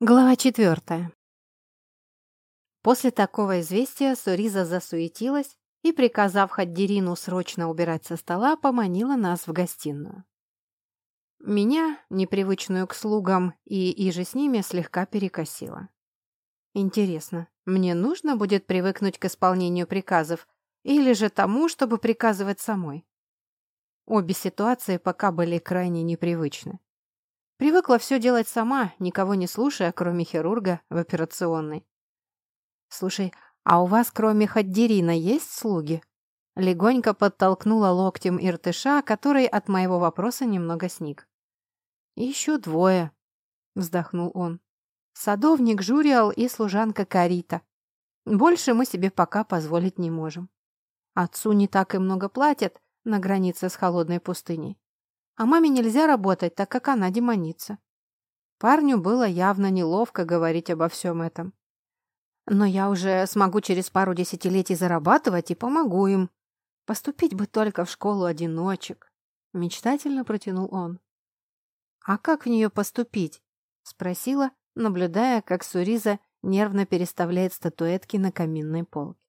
Глава четвертая. После такого известия Суриза засуетилась и, приказав Хаддерину срочно убирать со стола, поманила нас в гостиную. Меня, непривычную к слугам и иже с ними, слегка перекосило. Интересно, мне нужно будет привыкнуть к исполнению приказов или же тому, чтобы приказывать самой? Обе ситуации пока были крайне непривычны. Привыкла все делать сама, никого не слушая, кроме хирурга в операционной. «Слушай, а у вас кроме Хаддерина есть слуги?» Легонько подтолкнула локтем Иртыша, который от моего вопроса немного сник. «Еще двое», — вздохнул он. «Садовник Журиал и служанка Карита. Больше мы себе пока позволить не можем. Отцу не так и много платят на границе с холодной пустыней. А маме нельзя работать, так как она демоница. Парню было явно неловко говорить обо всем этом. Но я уже смогу через пару десятилетий зарабатывать и помогу им. Поступить бы только в школу одиночек. Мечтательно протянул он. «А как в нее поступить?» — спросила, наблюдая, как Суриза нервно переставляет статуэтки на каминной полке.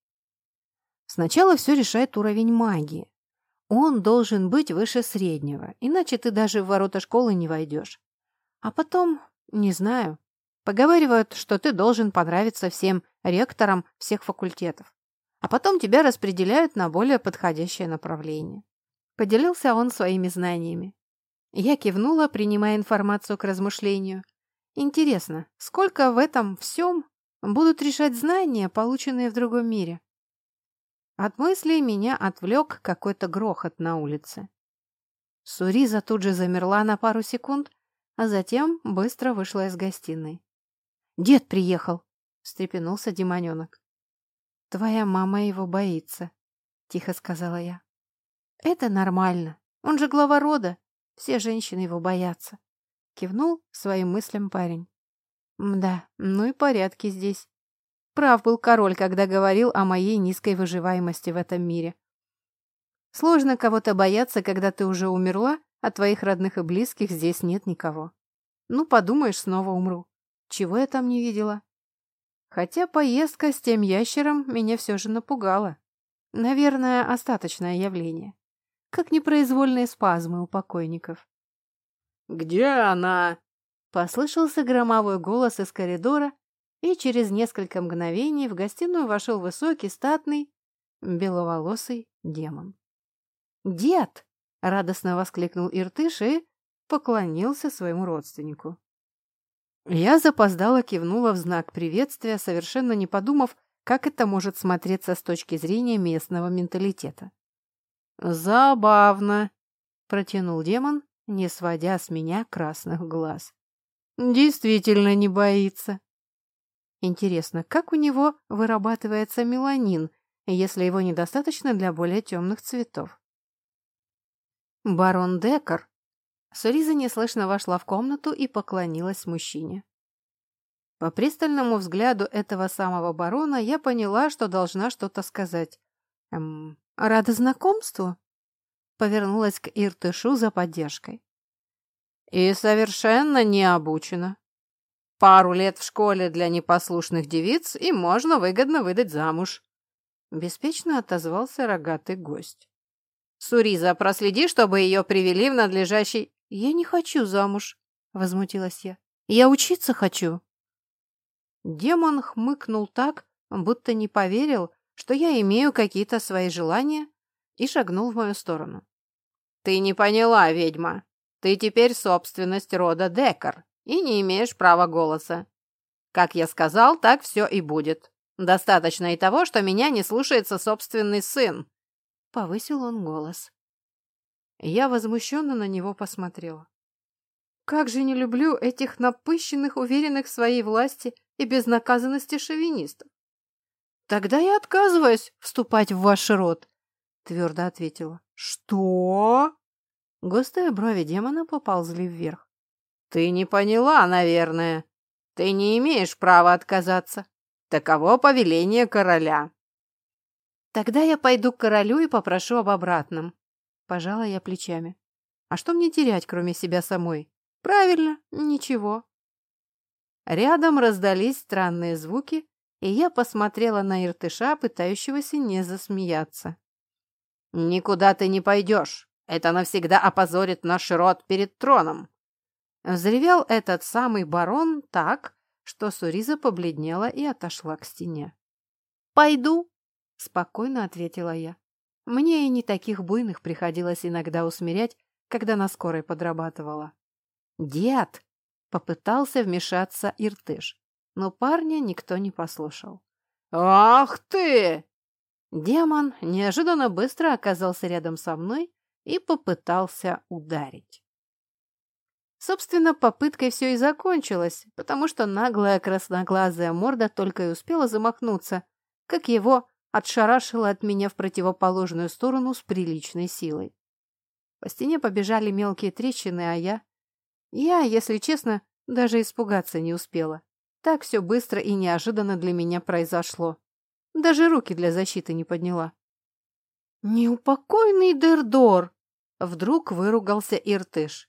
Сначала все решает уровень магии. Он должен быть выше среднего, иначе ты даже в ворота школы не войдешь. А потом, не знаю, поговаривают, что ты должен понравиться всем ректорам всех факультетов. А потом тебя распределяют на более подходящее направление. Поделился он своими знаниями. Я кивнула, принимая информацию к размышлению. Интересно, сколько в этом всем будут решать знания, полученные в другом мире? От мыслей меня отвлек какой-то грохот на улице. Суриза тут же замерла на пару секунд, а затем быстро вышла из гостиной. «Дед приехал!» — встрепенулся демоненок. «Твоя мама его боится», — тихо сказала я. «Это нормально. Он же глава рода. Все женщины его боятся», — кивнул своим мыслям парень. «Мда, ну и порядки здесь. Прав был король, когда говорил о моей низкой выживаемости в этом мире. Сложно кого-то бояться, когда ты уже умерла, а твоих родных и близких здесь нет никого. Ну, подумаешь, снова умру. Чего я там не видела? Хотя поездка с тем ящером меня все же напугала. Наверное, остаточное явление. Как непроизвольные спазмы у покойников. «Где она?» Послышался громовой голос из коридора, и через несколько мгновений в гостиную вошел высокий, статный, беловолосый демон. «Дед!» — радостно воскликнул Иртыш и поклонился своему родственнику. Я запоздала кивнула в знак приветствия, совершенно не подумав, как это может смотреться с точки зрения местного менталитета. «Забавно», — протянул демон, не сводя с меня красных глаз. «Действительно не боится. Интересно, как у него вырабатывается меланин, если его недостаточно для более темных цветов? Барон Декар. Суриза неслышно вошла в комнату и поклонилась мужчине. По пристальному взгляду этого самого барона я поняла, что должна что-то сказать. «Эм, рада знакомству?» Повернулась к Иртышу за поддержкой. «И совершенно не обучена», Пару лет в школе для непослушных девиц и можно выгодно выдать замуж. Беспечно отозвался рогатый гость. Суриза, проследи, чтобы ее привели в надлежащий... Я не хочу замуж, возмутилась я. Я учиться хочу. Демон хмыкнул так, будто не поверил, что я имею какие-то свои желания, и шагнул в мою сторону. «Ты не поняла, ведьма. Ты теперь собственность рода Декар и не имеешь права голоса. Как я сказал, так все и будет. Достаточно и того, что меня не слушается собственный сын. Повысил он голос. Я возмущенно на него посмотрела. Как же не люблю этих напыщенных, уверенных в своей власти и безнаказанности шовинистов. Тогда я отказываюсь вступать в ваш род, твердо ответила. Что? Густые брови демона поползли вверх. «Ты не поняла, наверное. Ты не имеешь права отказаться. Таково повеление короля». «Тогда я пойду к королю и попрошу об обратном». Пожала я плечами. «А что мне терять, кроме себя самой?» «Правильно, ничего». Рядом раздались странные звуки, и я посмотрела на Иртыша, пытающегося не засмеяться. «Никуда ты не пойдешь. Это навсегда опозорит наш род перед троном!» Взревел этот самый барон так, что Суриза побледнела и отошла к стене. «Пойду», — спокойно ответила я. Мне и не таких буйных приходилось иногда усмирять, когда на скорой подрабатывала. «Дед!» — попытался вмешаться Иртыш, но парня никто не послушал. «Ах ты!» Демон неожиданно быстро оказался рядом со мной и попытался ударить. Собственно, попыткой все и закончилось, потому что наглая красноглазая морда только и успела замахнуться, как его отшарашило от меня в противоположную сторону с приличной силой. По стене побежали мелкие трещины, а я... Я, если честно, даже испугаться не успела. Так все быстро и неожиданно для меня произошло. Даже руки для защиты не подняла. «Неупокойный Дердор!» Вдруг выругался Иртыш.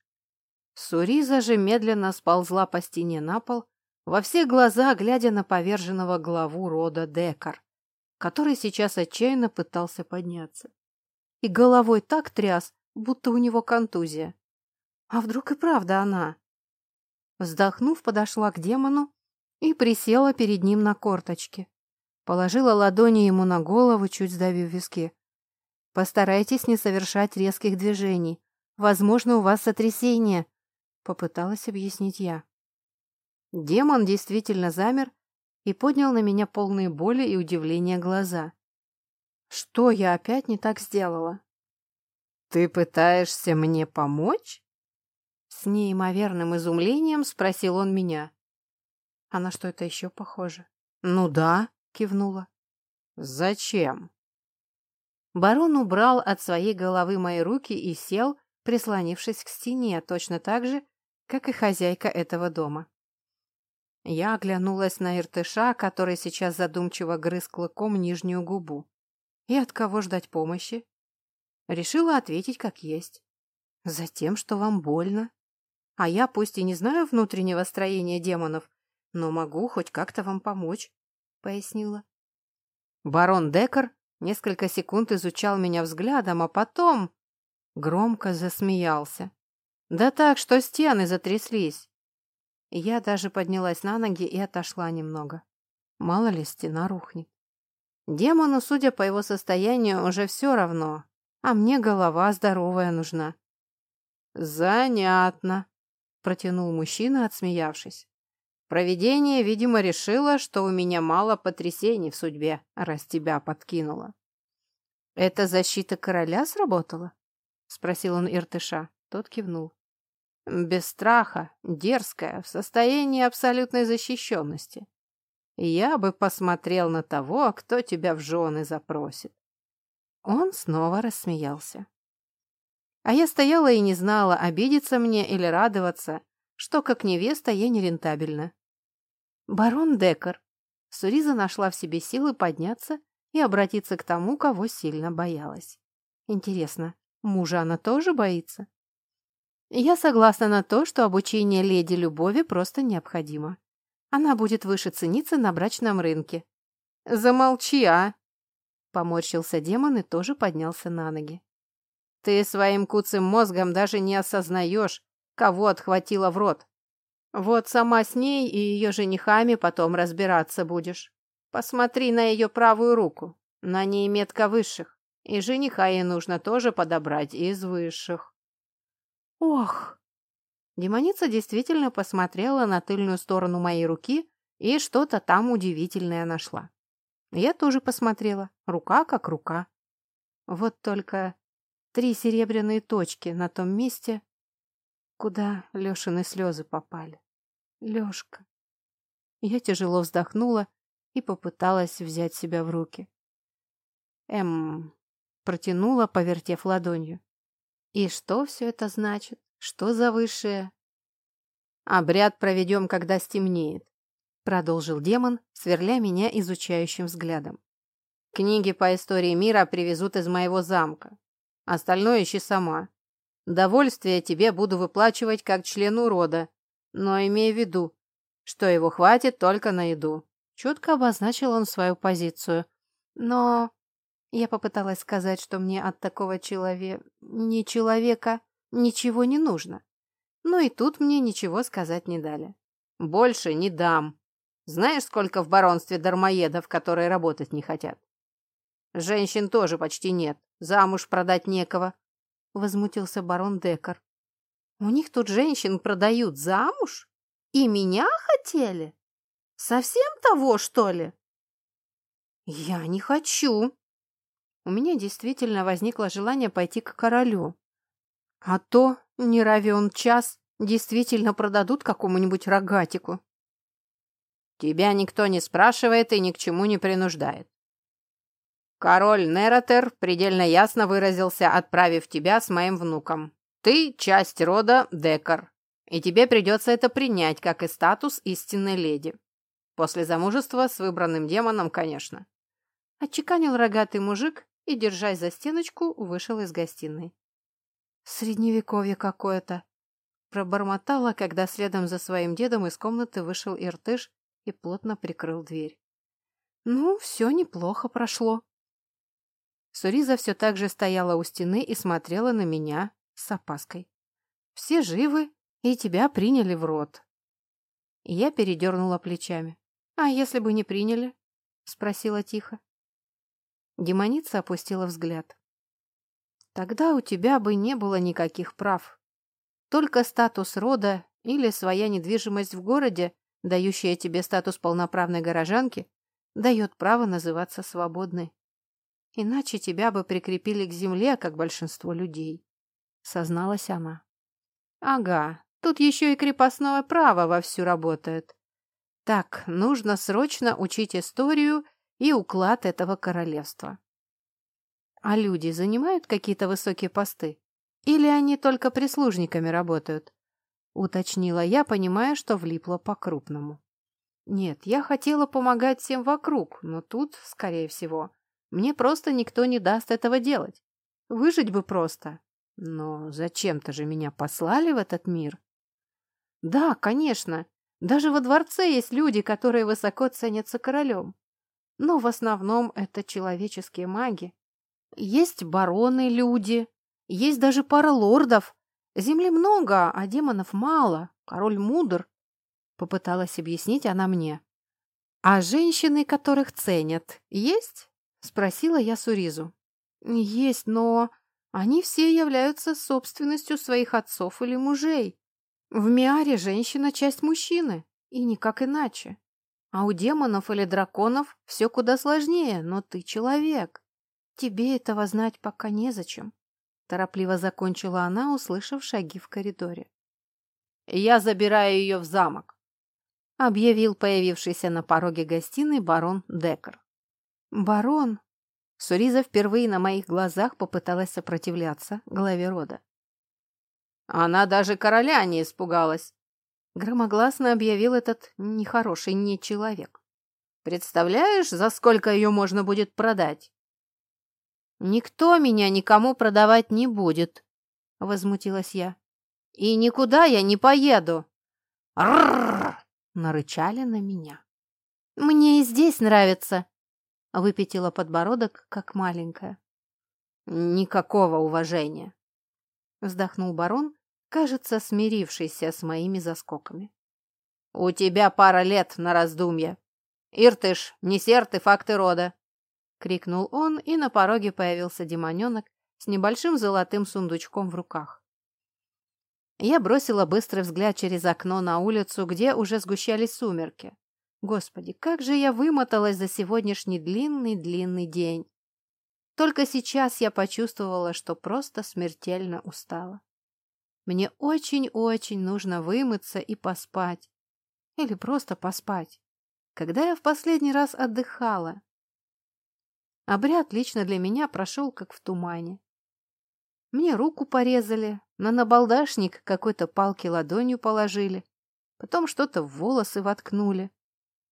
Суриза же медленно сползла по стене на пол, во все глаза глядя на поверженного главу рода Декар, который сейчас отчаянно пытался подняться. И головой так тряс, будто у него контузия. А вдруг и правда она? Вздохнув, подошла к демону и присела перед ним на корточки. Положила ладони ему на голову, чуть сдавив виски. Постарайтесь не совершать резких движений. Возможно, у вас сотрясение, попыталась объяснить я. Демон действительно замер и поднял на меня полные боли и удивления глаза. Что я опять не так сделала? Ты пытаешься мне помочь? С неимоверным изумлением спросил он меня. А на что это еще похоже? Ну да, кивнула. Зачем? Барон убрал от своей головы мои руки и сел, прислонившись к стене, точно так же, как и хозяйка этого дома. Я оглянулась на Иртыша, который сейчас задумчиво грыз клыком нижнюю губу. И от кого ждать помощи? Решила ответить как есть. Затем, что вам больно. А я пусть и не знаю внутреннего строения демонов, но могу хоть как-то вам помочь, — пояснила. Барон Декар Несколько секунд изучал меня взглядом, а потом громко засмеялся. Да так, что стены затряслись. Я даже поднялась на ноги и отошла немного. Мало ли, стена рухнет. Демону, судя по его состоянию, уже все равно, а мне голова здоровая нужна. «Занятно», — протянул мужчина, отсмеявшись. Провидение, видимо, решило, что у меня мало потрясений в судьбе, раз тебя подкинуло. «Это защита короля сработала?» — спросил он Иртыша. Тот кивнул. «Без страха, дерзкая, в состоянии абсолютной защищенности. Я бы посмотрел на того, кто тебя в жены запросит». Он снова рассмеялся. А я стояла и не знала, обидеться мне или радоваться, что как невеста я нерентабельна. Барон Декар. Суриза нашла в себе силы подняться и обратиться к тому, кого сильно боялась. Интересно, мужа она тоже боится? Я согласна на то, что обучение леди любови просто необходимо. Она будет выше цениться на брачном рынке. Замолчи, а! Поморщился демон и тоже поднялся на ноги. Ты своим куцым мозгом даже не осознаешь, кого отхватила в рот. Вот сама с ней и ее женихами потом разбираться будешь. Посмотри на ее правую руку. На ней метка высших. И жениха ей нужно тоже подобрать из высших. Ох! Демоница действительно посмотрела на тыльную сторону моей руки и что-то там удивительное нашла. Я тоже посмотрела. Рука как рука. Вот только три серебряные точки на том месте, Куда Лешины слезы попали? Лешка. Я тяжело вздохнула и попыталась взять себя в руки. Эм, протянула, повертев ладонью. И что все это значит? Что за высшее? Обряд проведем, когда стемнеет, продолжил демон, сверля меня изучающим взглядом. Книги по истории мира привезут из моего замка. Остальное ищи сама. Довольствие тебе буду выплачивать как члену рода, но имей в виду, что его хватит только на еду. Четко обозначил он свою позицию. Но я попыталась сказать, что мне от такого человека... не человека ничего не нужно. Но и тут мне ничего сказать не дали. Больше не дам. Знаешь, сколько в баронстве дармоедов, которые работать не хотят? Женщин тоже почти нет. Замуж продать некого. Возмутился барон Декар. У них тут женщин продают замуж? И меня хотели? Совсем того, что ли? Я не хочу. У меня действительно возникло желание пойти к королю. А то, не равен час, действительно продадут какому-нибудь рогатику. Тебя никто не спрашивает и ни к чему не принуждает. Король Нератер предельно ясно выразился, отправив тебя с моим внуком. Ты часть рода Декар, и тебе придется это принять, как и статус истинной леди. После замужества с выбранным демоном, конечно. Отчеканил рогатый мужик и, держась за стеночку, вышел из гостиной. Средневековье какое-то. Пробормотала, когда следом за своим дедом из комнаты вышел Иртыш и плотно прикрыл дверь. Ну, все неплохо прошло. Суриза все так же стояла у стены и смотрела на меня с опаской. Все живы, и тебя приняли в рот. я передернула плечами. «А если бы не приняли?» — спросила тихо. Демоница опустила взгляд. «Тогда у тебя бы не было никаких прав. Только статус рода или своя недвижимость в городе, дающая тебе статус полноправной горожанки, дает право называться свободной. Иначе тебя бы прикрепили к земле, как большинство людей», — созналась она. «Ага, тут еще и крепостное право вовсю работает. Так, нужно срочно учить историю и уклад этого королевства». «А люди занимают какие-то высокие посты?» Или они только прислужниками работают? Уточнила я, понимая, что влипла по-крупному. Нет, я хотела помогать всем вокруг, но тут, скорее всего, мне просто никто не даст этого делать. Выжить бы просто. Но зачем-то же меня послали в этот мир. Да, конечно, даже во дворце есть люди, которые высоко ценятся королем. Но в основном это человеческие маги. Есть бароны-люди, есть даже пара лордов. Земли много, а демонов мало. Король мудр. Попыталась объяснить она мне. А женщины, которых ценят, есть? Спросила я Суризу. Есть, но они все являются собственностью своих отцов или мужей. В Миаре женщина часть мужчины, и никак иначе. А у демонов или драконов все куда сложнее, но ты человек. Тебе этого знать пока незачем. Торопливо закончила она, услышав шаги в коридоре. «Я забираю ее в замок», — объявил появившийся на пороге гостиной барон Декер. «Барон?» Суриза впервые на моих глазах попыталась сопротивляться главе рода. «Она даже короля не испугалась», — громогласно объявил этот нехороший не человек. «Представляешь, за сколько ее можно будет продать?» «Никто меня никому продавать не будет», — возмутилась я. «И никуда я не поеду». «Ррррр!» — нарычали на меня. «Мне и здесь нравится», — выпятила подбородок, как маленькая. «Никакого уважения», — вздохнул барон, кажется, смирившийся с моими заскоками. «У тебя пара лет на раздумье. Иртыш, неси артефакты рода. — крикнул он, и на пороге появился демоненок с небольшим золотым сундучком в руках. Я бросила быстрый взгляд через окно на улицу, где уже сгущались сумерки. Господи, как же я вымоталась за сегодняшний длинный-длинный день. Только сейчас я почувствовала, что просто смертельно устала. Мне очень-очень нужно вымыться и поспать. Или просто поспать. Когда я в последний раз отдыхала? Обряд лично для меня прошел как в тумане. Мне руку порезали, на набалдашник какой-то палки ладонью положили, потом что-то в волосы воткнули.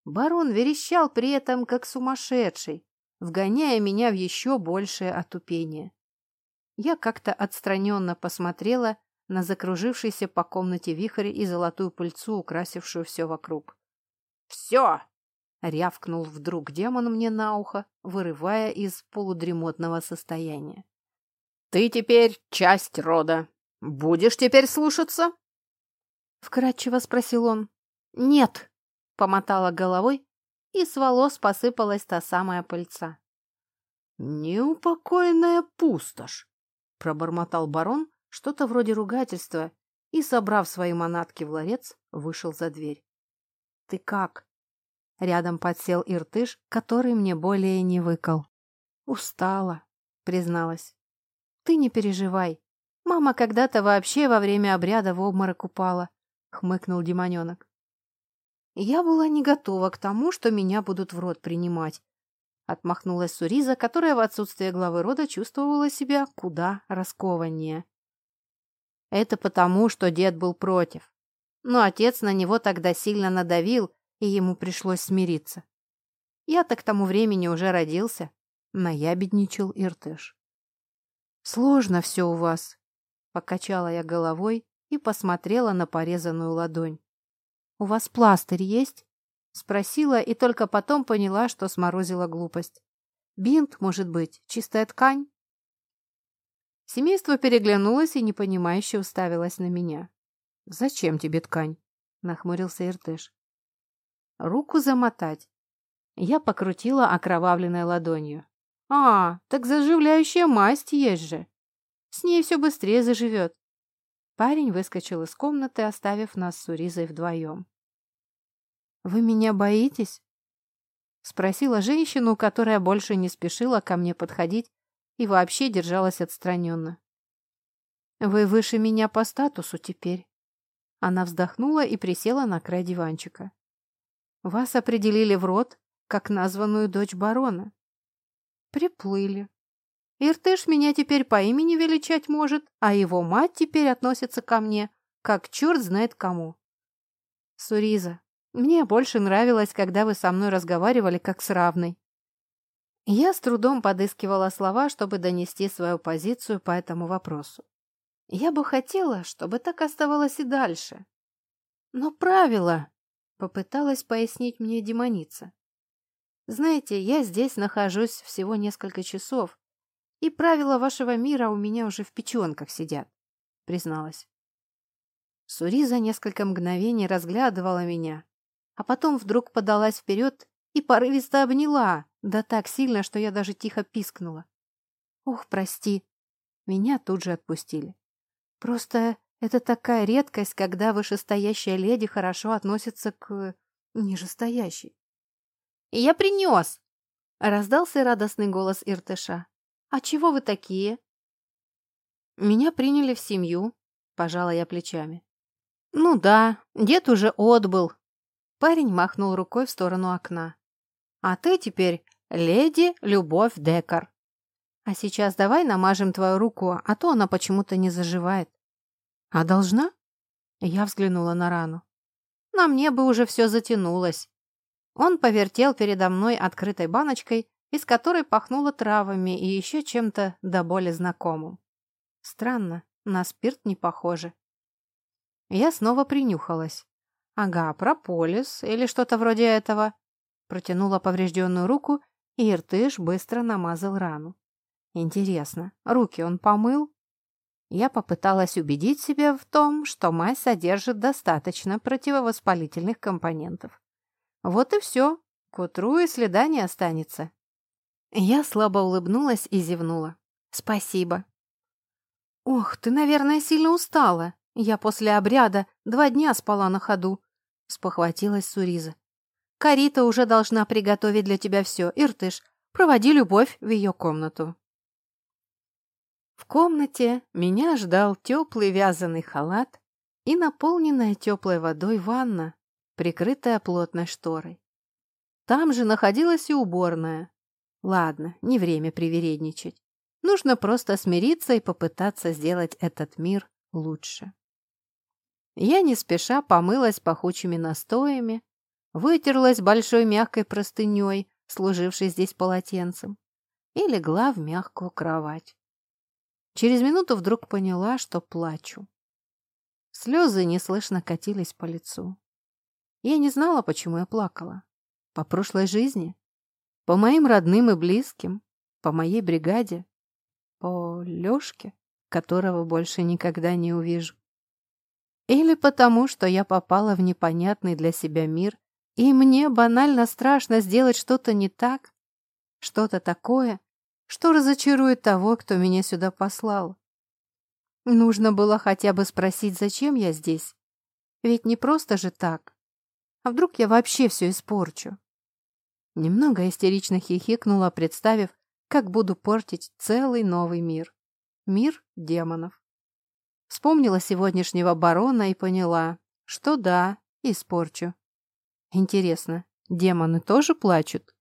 Барон верещал при этом как сумасшедший, вгоняя меня в еще большее отупение. Я как-то отстраненно посмотрела на закружившийся по комнате вихрь и золотую пыльцу, украсившую все вокруг. Все!» — рявкнул вдруг демон мне на ухо, вырывая из полудремотного состояния. «Ты теперь часть рода. Будешь теперь слушаться?» Вкратчиво спросил он. «Нет!» — помотала головой, и с волос посыпалась та самая пыльца. «Неупокоенная пустошь!» — пробормотал барон, что-то вроде ругательства, и, собрав свои манатки в ларец, вышел за дверь. «Ты как?» Рядом подсел Иртыш, который мне более не выкал. «Устала», — призналась. «Ты не переживай. Мама когда-то вообще во время обряда в обморок упала», — хмыкнул демоненок. Я была не готова к тому, что меня будут в рот принимать. Отмахнулась Суриза, которая в отсутствие главы рода чувствовала себя куда раскованнее. Это потому, что дед был против. Но отец на него тогда сильно надавил, и ему пришлось смириться. Я-то к тому времени уже родился, наябедничал Иртыш. «Сложно все у вас», — покачала я головой и посмотрела на порезанную ладонь. «У вас пластырь есть?» — спросила и только потом поняла, что сморозила глупость. «Бинт, может быть, чистая ткань?» Семейство переглянулось и непонимающе уставилось на меня. «Зачем тебе ткань?» — нахмурился Иртыш. «Руку замотать». Я покрутила окровавленной ладонью. «А, так заживляющая масть есть же. С ней все быстрее заживет». Парень выскочил из комнаты, оставив нас с Уризой вдвоем. «Вы меня боитесь?» — спросила женщину, которая больше не спешила ко мне подходить и вообще держалась отстраненно. «Вы выше меня по статусу теперь». Она вздохнула и присела на край диванчика. «Вас определили в рот, как названную дочь барона». «Приплыли. Иртыш меня теперь по имени величать может, а его мать теперь относится ко мне, как черт знает кому». «Суриза, мне больше нравилось, когда вы со мной разговаривали как с равной. Я с трудом подыскивала слова, чтобы донести свою позицию по этому вопросу. Я бы хотела, чтобы так оставалось и дальше. Но правила, попыталась пояснить мне демоница. Знаете, я здесь нахожусь всего несколько часов, и правила вашего мира у меня уже в печенках сидят, призналась. Сури за несколько мгновений разглядывала меня, а потом вдруг подалась вперед и порывисто обняла, да так сильно, что я даже тихо пискнула. «Ох, прости!» Меня тут же отпустили. «Просто это такая редкость, когда вышестоящая леди хорошо относится к нижестоящей». «Я принес!» — раздался радостный голос Иртыша. «А чего вы такие?» «Меня приняли в семью», — пожала я плечами. «Ну да, дед уже отбыл». Парень махнул рукой в сторону окна. А ты теперь леди Любовь Декар. А сейчас давай намажем твою руку, а то она почему-то не заживает. А должна? Я взглянула на рану. На мне бы уже все затянулось. Он повертел передо мной открытой баночкой, из которой пахнуло травами и еще чем-то до боли знакомым. Странно, на спирт не похоже. Я снова принюхалась. Ага, прополис или что-то вроде этого. Протянула поврежденную руку, Иртыш быстро намазал рану. Интересно, руки он помыл? Я попыталась убедить себя в том, что мазь содержит достаточно противовоспалительных компонентов. Вот и все. К утру и следа не останется. Я слабо улыбнулась и зевнула. «Спасибо». «Ох, ты, наверное, сильно устала. Я после обряда два дня спала на ходу», — спохватилась Суриза. Карита уже должна приготовить для тебя все. Иртыш, проводи любовь в ее комнату. В комнате меня ждал теплый вязаный халат и наполненная теплой водой ванна, прикрытая плотной шторой. Там же находилась и уборная. Ладно, не время привередничать. Нужно просто смириться и попытаться сделать этот мир лучше. Я не спеша помылась пахучими настоями, вытерлась большой мягкой простыней, служившей здесь полотенцем, и легла в мягкую кровать. Через минуту вдруг поняла, что плачу. Слезы неслышно катились по лицу. Я не знала, почему я плакала. По прошлой жизни, по моим родным и близким, по моей бригаде, по Лёшке, которого больше никогда не увижу. Или потому, что я попала в непонятный для себя мир, и мне банально страшно сделать что-то не так, что-то такое, что разочарует того, кто меня сюда послал. Нужно было хотя бы спросить, зачем я здесь. Ведь не просто же так. А вдруг я вообще все испорчу? Немного истерично хихикнула, представив, как буду портить целый новый мир. Мир демонов. Вспомнила сегодняшнего барона и поняла, что да, испорчу. Интересно, демоны тоже плачут?